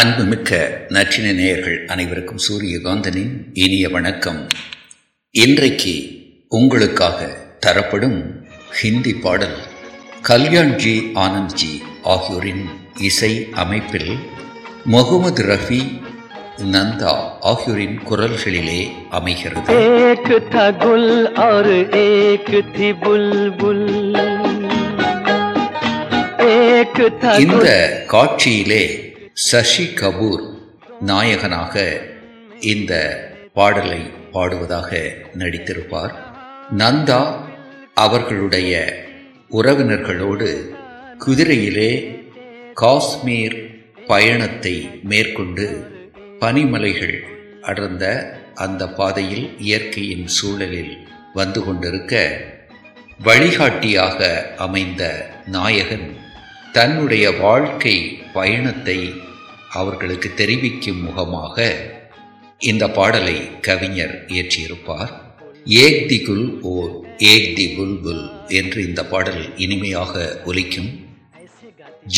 அன்புமிக்க நற்றின நேயர்கள் அனைவருக்கும் சூரியகாந்தனின் இனிய வணக்கம். இன்றைக்கு உங்களுக்காக தரப்படும் ஹிந்தி பாடல் கல்யாண்ஜி ஆனந்த்ஜி ஆகியோரின் இசை அமைப்பில் முகமது ரஃபி நந்தா ஆகியோரின் குரல்களிலே அமைகிறது. இந்த காட்சியிலே சசி கபூர் நாயகனாக இந்த பாடலை பாடுவதாக நடித்திருப்பார். நந்தா அவர்களுடைய உறவினர்களோடு குதிரையிலே காஷ்மீர் பயணத்தை மேற்கொண்டு பனிமலைகள் அடர்ந்த அந்த பாதையில் இயற்கையின் சூழலில் வந்து கொண்டிருக்க வழிகாட்டியாக அமைந்த நாயகன் தன்னுடைய வாழ்க்கை பயணத்தை அவர்களுக்கு தெரிவிக்கும் முகமாக இந்த பாடலை கவிஞர் இயற்றியிருப்பார். ஏக் தி குல் ஓர் ஏக் தி புல் புல் என்று இந்த பாடல் இனிமையாக ஒலிக்கும்.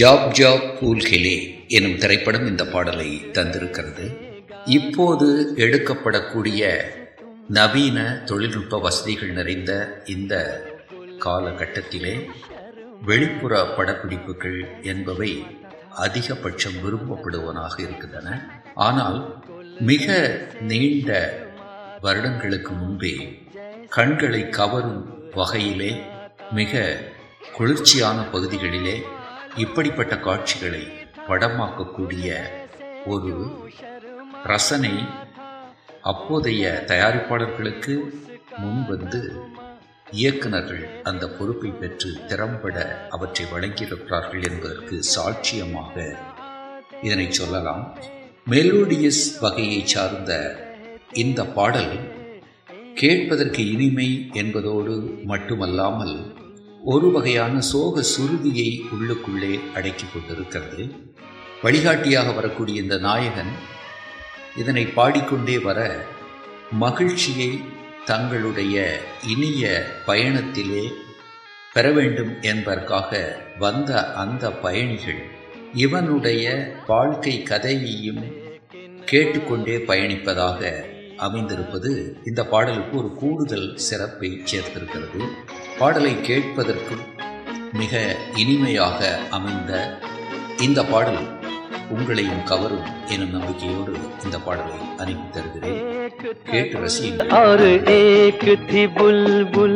ஜாப் ஜாப் பூல்கிலே எனும் திரைப்படம் இந்த பாடலை தந்திருக்கிறது. இப்போது எடுக்கப்படக்கூடிய நவீன தொழில்நுட்ப வசதிகள் நிறைந்த இந்த காலகட்டத்திலே வெளிப்புற படப்பிடிப்புகள் என்பவை அதிகபட்சம் விரும்பப்படுவனாக இருக்கின்றன. ஆனால் மிக நீண்ட வருடங்களுக்கு முன்பே கண்களை கவரும் வகையிலே மிக குளிர்ச்சியான பகுதிகளிலே இப்படிப்பட்ட காட்சிகளை படமாக்கக்கூடிய ஒரு ரசனை அப்போதைய தயாரிப்பாளர்களுக்கு முன்வந்து இயக்குநர்கள் அந்த பொறுப்பை பெற்று திறம்பட அவற்றை வழங்கியிருக்கிறார்கள் என்பதற்கு சாட்சியமாக இதனை சொல்லலாம். மெலோடியஸ் வகையை சார்ந்த இந்த பாடல் கேட்பதற்கு இனிமை என்பதோடு மட்டுமல்லாமல் ஒரு வகையான சோக சுருதியை உள்ளுக்குள்ளே அடக்கி கொண்டிருக்கிறது. வழிகாட்டியாக வரக்கூடிய இந்த நாயகன் இதனை பாடிக்கொண்டே வர மகிழ்ச்சியை தங்களுடைய இனிய பயணத்திலே பெற வேண்டும் என்பதற்காக வந்த அந்த பயணிகள் இவனுடைய வாழ்க்கை கதையையும் கேட்டுக்கொண்டே பயணிப்பதாக அமைந்திருப்பது இந்த பாடலுக்கு ஒரு கூடுதல் சிறப்பை சேர்த்திருக்கிறது. பாடலை கேட்பதற்கும் மிக இனிமையாக அமைந்த இந்த பாடல் உங்களையும் கவரும் எனும் நம்பிக்கையோடு இந்த பாடலை அனுப்பி தருகிறேன் கேட்டு ரசியுங்கள் एक थी बुलबुल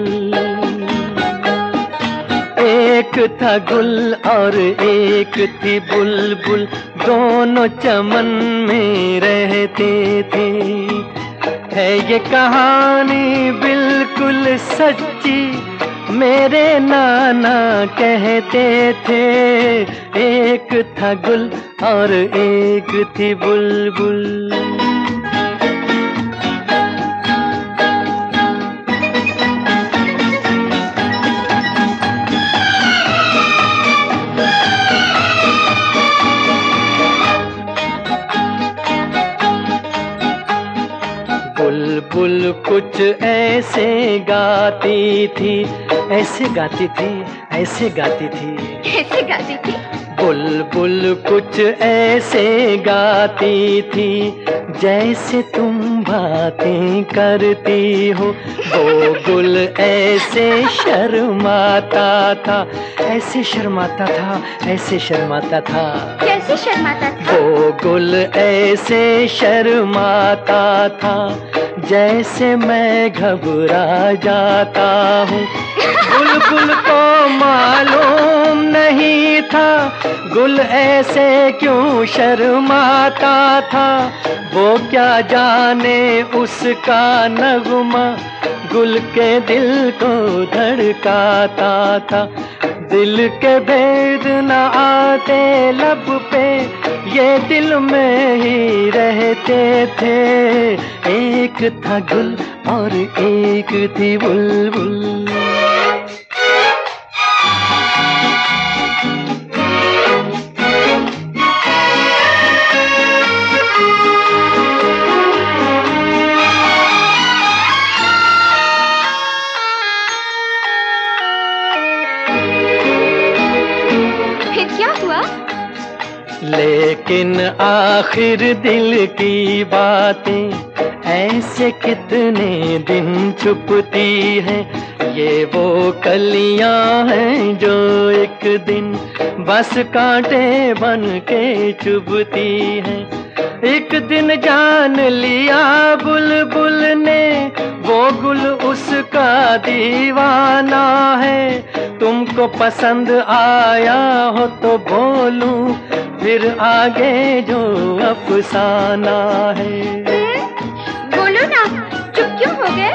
एक था गुल और एक थी बुलबुल दोनों चमन में रहते थे है ये कहानी बिल्कुल सच्ची मेरे नाना कहते थे एक था गुल और एक थी बुलबुल। बुलबुल कुछ ऐसे गाती थी, ऐसे गाती थी, ऐसे गाती थी। ऐसे गाती थी? बुलबुल कुछ ऐसे गाती थी जैसे तुम बातें करती हो। वो गुल ऐसे शर्माता था ऐसे शर्माता था ऐसे शर्माता था। कैसे शर्माता था? वो गुल ऐसे शर्माता था जैसे मैं घबरा जाता हूँ। बुलबुल को मालूम गुल ऐसे क्यों शर्माता था? वो क्या जाने उसका नगमा? गुल के दिल को धड़काता था। दिल के भेद न आते लब पे, ये दिल में ही रहते थे। एक था गुल और एक थी बुलबुल। फिर आखिर दिल की बातें ऐसे कितने दिन छुपती हैं? ये वो कलियाँ हैं जो एक दिन बस कांटे बन के चुभती हैं। एक दिन जान लिया बुलबुल ने, वो गुल उसका दीवाना है। तुमको पसंद आया हो तो बोलूँ फिर आगे जो अफसाना है। बोलो ना चुप क्यों हो गए?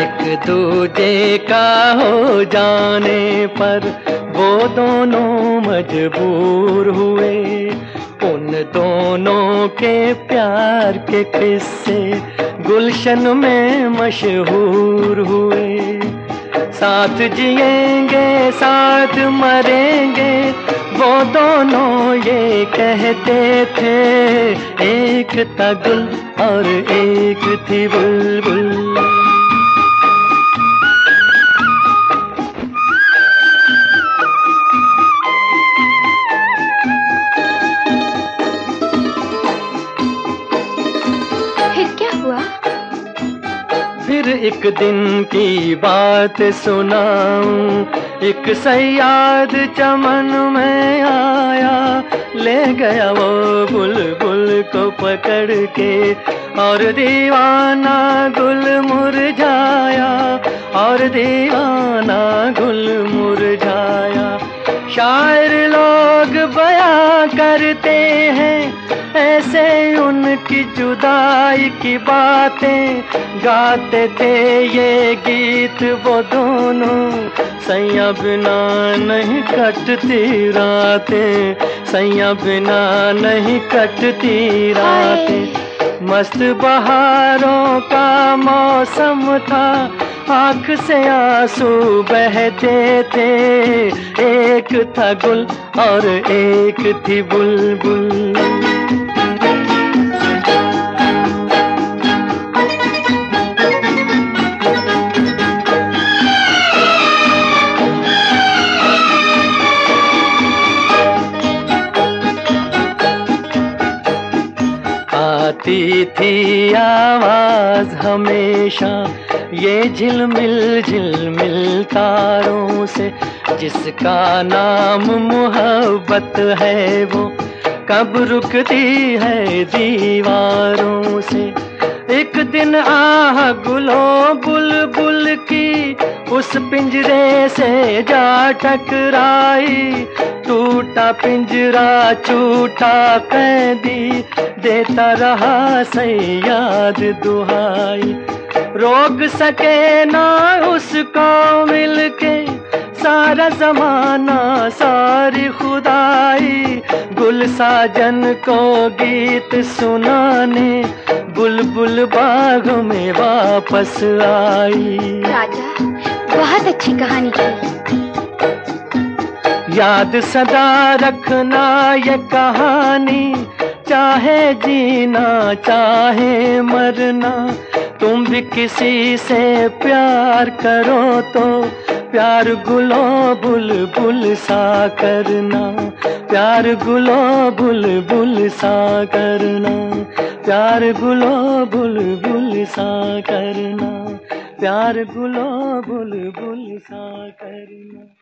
एक दूजे का हो जाने पर वो दोनों मजबूर हुए। उन दोनों के प्यार के किस्से गुलशन में मशहूर हुए। साथ जिएँगे साथ मरेंगे वो दोनों ये कहते थे एक था गुल और एक थी बुलबुल। फिर क्या हुआ? फिर एक दिन की बात सुनाऊं एक सयाद चमन में आया, ले गया वो बुलबुल को पकड़ के। और दीवाना गुल मुरझाया और दीवाना गुल मुरझाया शायर लोग बयां करते हैं, ऐसे उनकी जुदाई की बातें। गाते थे ये गीत वो दोनों सैया बिना नहीं कटती रातें सैया बिना नहीं कटती रातें। मस्त बहारों का मौसम था आँख से आँसू बहते थे। एक था गुल और एक थी बुलबुल। आती थी आवाज़ हमेशा ये झिलमिल झिलमिल तारों से, जिसका नाम मोहब्बत है वो कब रुकती है दीवारों से। एक दिन आह गुलो बुलबुल की उस पिंजरे से जा टकराई, टूटा पिंजरा छूटा कैदी देता रहा सयाद दुहाई। रोक सके ना उसको मिलके सारा जमाना सारी खुदाई। गुल साजन को गीत सुनाने बुलबुल बाग में वापस आई। राजा बहुत अच्छी कहानी थी। याद सदा रखना ये कहानी। चाहे जीना, चाहे मरना, तुम भी किसी से प्यार करो तो प्यार गुलो बुलबुल सा करना, प्यार गुलो बुलबुल सा करना, प्यार गुलो बुलबुल सा करना, प्यार गुलो बुलबुल सा करना।